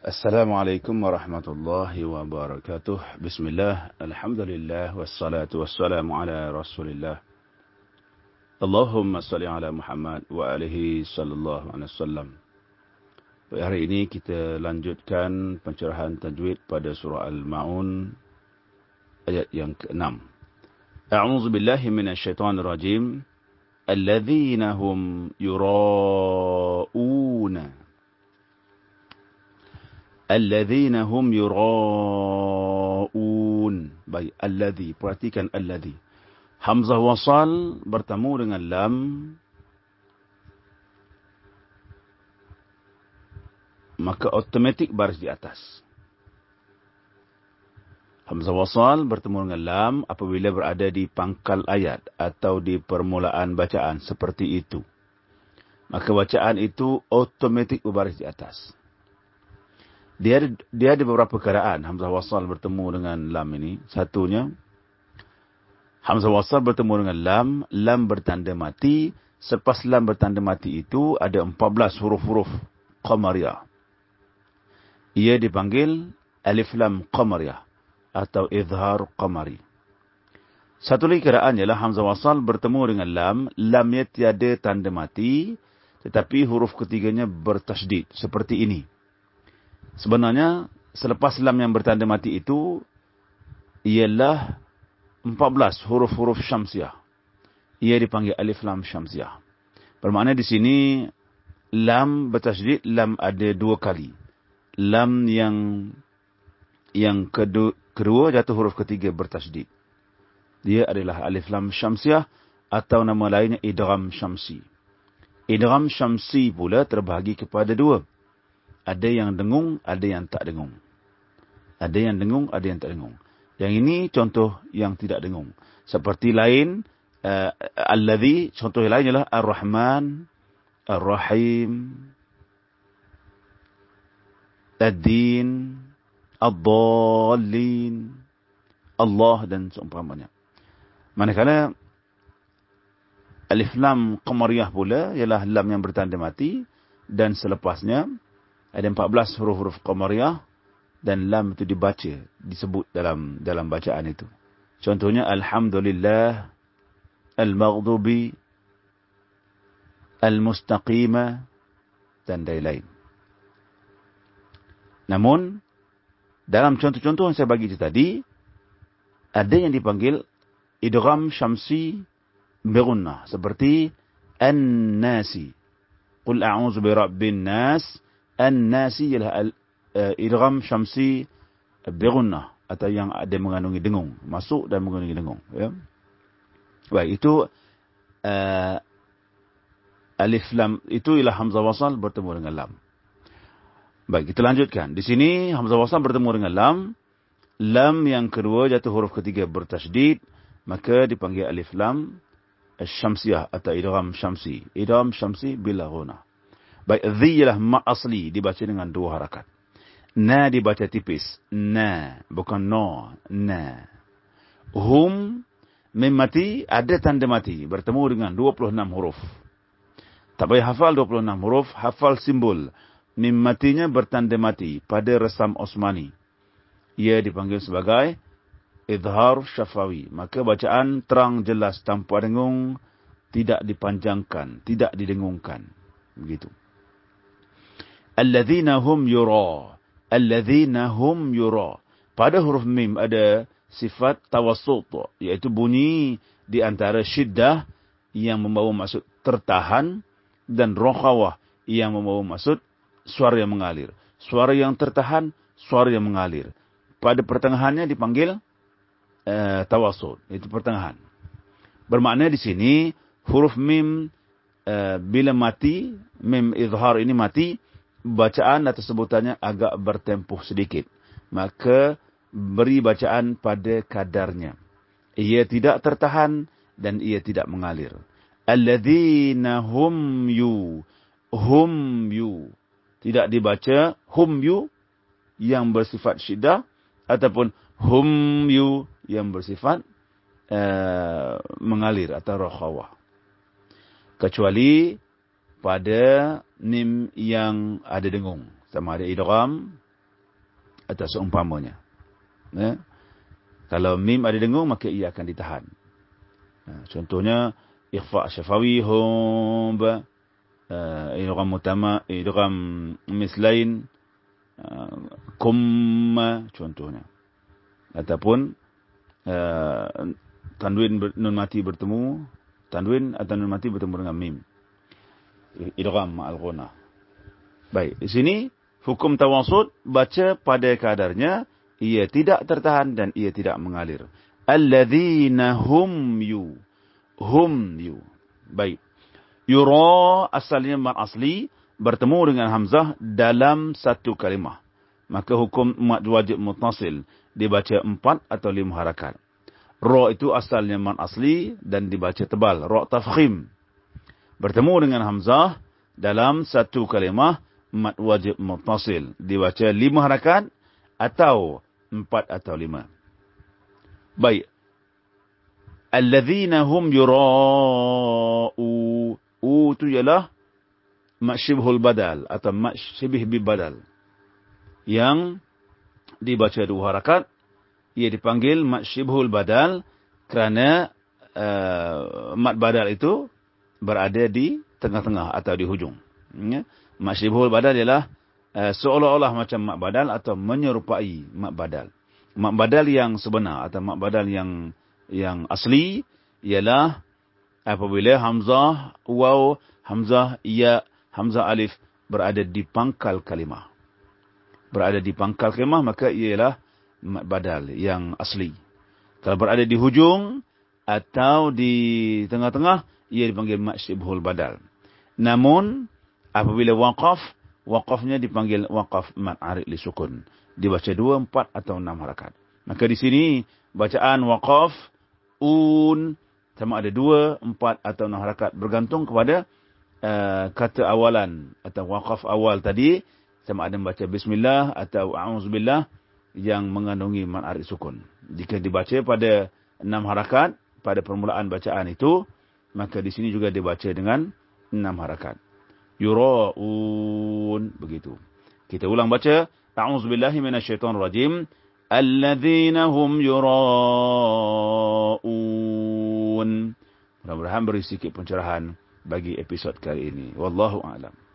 Assalamualaikum warahmatullahi wabarakatuh. Bismillah, alhamdulillah, wassalatu wassalamu ala rasulillah. Allahumma salli ala Muhammad wa alihi sallallahu alaihi wasallam. Pada hari ini kita lanjutkan pencerahan tajwid pada surah Al-Ma'un ayat yang ke-6. A'udzu billahi minasyaitonir rajim. Alladzina hum yura'una Alladzina hum yura'un. Baik, alladzi. Perhatikan alladzi. Hamzah wasal bertemu dengan lam. Maka otomatik baris di atas. Hamzah wasal bertemu dengan lam apabila berada di pangkal ayat atau di permulaan bacaan seperti itu. Maka bacaan itu otomatik berbaris di atas. Dia ada, dia ada beberapa keadaan Hamzah Wasal bertemu dengan Lam ini. Satunya, Hamzah Wasal bertemu dengan Lam, Lam bertanda mati. Selepas Lam bertanda mati itu, ada 14 huruf-huruf Qamariyah. Ia dipanggil Alif Lam Qamariyah atau Izhar Qamari. Satu lagi keadaan ialah Hamzah Wasal bertemu dengan Lam, Lamnya tiada tanda mati, tetapi huruf ketiganya bertasdid seperti ini. Sebenarnya selepas lam yang bertanda mati itu ialah 14 huruf-huruf syamsiah. Ia dipanggil alif lam syamsiah. Bermakna di sini lam bertasydid lam ada dua kali. Lam yang yang kedua, kedua jatuh huruf ketiga bertasydid. Dia adalah alif lam syamsiah atau nama lainnya idgham syamsi. Idgham syamsi pula terbahagi kepada dua ada yang dengung, ada yang tak dengung. Ada yang dengung, ada yang tak dengung. Yang ini contoh yang tidak dengung. Seperti lain, uh, Alladhi, contoh yang lain ialah Ar-Rahman, Ar-Rahim, Ad-Din, Ad-Dallin, Allah dan seumpamanya. Manakala Alif Lam Qamariyah pula ialah lam yang bertanda mati dan selepasnya ada 14 huruf-huruf qamariyah dan lam itu dibaca disebut dalam dalam bacaan itu. Contohnya alhamdulillah al-maghdubi al-mustaqima dan lain-lain. Namun dalam contoh-contoh yang saya bagi itu tadi ada yang dipanggil idgham syamsi bi seperti an-nasi. Qul a'udzu birabbin nas An-nasi ialah uh, idgham syamsi birunnah atau yang ada mengandungi dengung, masuk dan mengandungi dengung, ya. Baik, itu uh, alif lam itu ialah hamzah wasal bertemu dengan lam. Baik, kita lanjutkan. Di sini hamzah wasal bertemu dengan lam. Lam yang kedua jatuh huruf ketiga bertasydid, maka dipanggil alif lam syamsiyah atau idgham syamsi. Idgham syamsi bila ghunnah. Baik, dhi ialah ma asli dibaca dengan dua harakat. Na dibaca tipis. Na, bukan no. Na. Hum, mim mati, ada tanda mati. Bertemu dengan 26 huruf. Tak payah hafal 26 huruf, hafal simbol. Mim matinya bertanda mati pada resam Osmani. Ia dipanggil sebagai idhar syafawi. Maka bacaan terang jelas tanpa dengung, tidak dipanjangkan, tidak didengungkan. Begitu. Alladzina hum yura. Alladzina hum yura. Pada huruf mim ada sifat tawassut. Iaitu bunyi di antara syiddah yang membawa maksud tertahan dan rokhawah yang membawa maksud suara yang mengalir. Suara yang tertahan, suara yang mengalir. Pada pertengahannya dipanggil uh, tawassut. Itu pertengahan. Bermakna di sini huruf mim uh, bila mati, mim izhar ini mati, bacaan atau sebutannya agak bertempuh sedikit. Maka beri bacaan pada kadarnya. Ia tidak tertahan dan ia tidak mengalir. Alladzina hum yu. Hum yu. Tidak dibaca hum yu yang bersifat syiddah ataupun hum yu yang bersifat uh, mengalir atau rokhawah. Kecuali pada nim yang ada dengung. Sama ada idgham atau seumpamanya. Ya. Kalau mim ada dengung, maka ia akan ditahan. Ha, contohnya, ikhfa' syafawi, hum, uh, idgham mutama, idgham mislain, uh, kumma, contohnya. Ataupun, uh, tanwin nun mati bertemu, tanwin atau nun mati bertemu dengan mim. Idgham ma'al ghunah. Baik, di sini, hukum tawasud, baca pada kadarnya, ia tidak tertahan dan ia tidak mengalir. Alladzina hum yu. Hum yu. Baik. Yura asalnya mat asli bertemu dengan hamzah dalam satu kalimah. Maka hukum mat wajib mutasil dibaca empat atau lima harakat. Ra itu asalnya mat asli dan dibaca tebal. Ra tafkhim. Bertemu dengan hamzah dalam satu kalimah mat wajib mutasil dibaca lima harakat atau empat atau lima. Baik. Alladzina hum yura'u. U itu ialah maksyibhul badal atau maksyibih bi badal. Yang dibaca dua harakat. Ia dipanggil maksyibhul badal kerana uh, mat badal itu berada di tengah-tengah atau di hujung. Ya. Maksyibhul badal ialah uh, seolah-olah macam mak badal atau menyerupai mak badal. Mak badal yang sebenar atau mak badal yang yang asli ialah apabila hamzah waw hamzah ya hamzah alif berada di pangkal kalimah. Berada di pangkal kalimah maka ialah mak badal yang asli. Kalau berada di hujung atau di tengah-tengah ia dipanggil maksyibhul badal. Namun apabila waqaf Waqafnya dipanggil waqaf mat'arik li sukun. Dibaca dua, empat atau enam harakat. Maka di sini bacaan waqaf un sama ada dua, empat atau enam harakat. Bergantung kepada uh, kata awalan atau waqaf awal tadi. Sama ada membaca bismillah atau a'udzubillah yang mengandungi mat'arik sukun. Jika dibaca pada enam harakat pada permulaan bacaan itu, maka di sini juga dibaca dengan enam harakat. Yura'un. Begitu. Kita ulang baca. A'udzubillahi minasyaitonirrajim. Alladzina hum yura'un. Mudah-mudahan beri sedikit pencerahan bagi episod kali ini. Wallahu a'lam